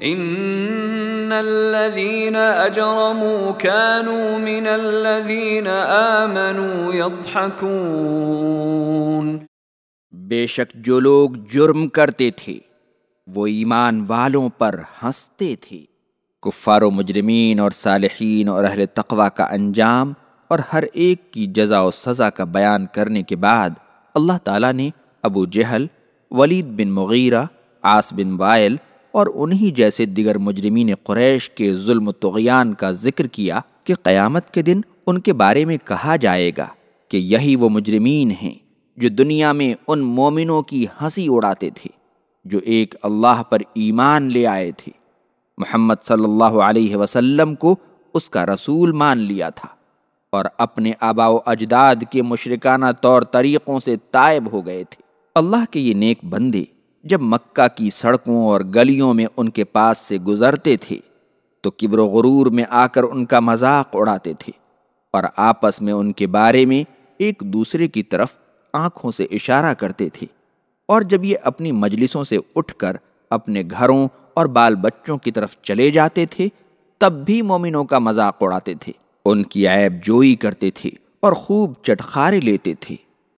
ان الذين اجرموا كانوا من الذين امنوا يضحكون بے شک جو لوگ جرم کرتے تھے، وہ ایمان والوں پر ہنستے تھے۔ کفار و مجرمین اور صالحین اور اہل تقوی کا انجام اور ہر ایک کی جزا و سزا کا بیان کرنے کے بعد اللہ تعالیٰ نے ابو جہل، ولید بن مغیرہ آس بن وائل اور انہی جیسے دیگر مجرمین قریش کے ظلم و تغیان کا ذکر کیا کہ قیامت کے دن ان کے بارے میں کہا جائے گا کہ یہی وہ مجرمین ہیں جو دنیا میں ان مومنوں کی ہنسی اڑاتے تھے، جو ایک اللہ پر ایمان لے آئے تھے۔ محمد صلی اللہ علیہ وسلم کو اس کا رسول مان لیا تھا اور اپنے آبا و اجداد کے مشرکانہ طور طریقوں سے تائب ہو گئے تھے۔ اللہ کے یہ نیک بندے جب مکہ کی سڑکوں اور گلیوں میں ان کے پاس سے گزرتے تھے، تو کبر و غرور میں آ کر ان کا مذاق اڑاتے تھے اور آپس میں ان کے بارے میں ایک دوسرے کی طرف آنکھوں سے اشارہ کرتے تھے۔ اور جب یہ اپنی مجلسوں سے اٹھ کر اپنے گھروں اور بال بچوں کی طرف چلے جاتے تھے، تب بھی مومنوں کا مذاق اڑاتے تھے۔ ان کی عیب جوئی کرتے تھے اور خوب چٹخارے لیتے تھے۔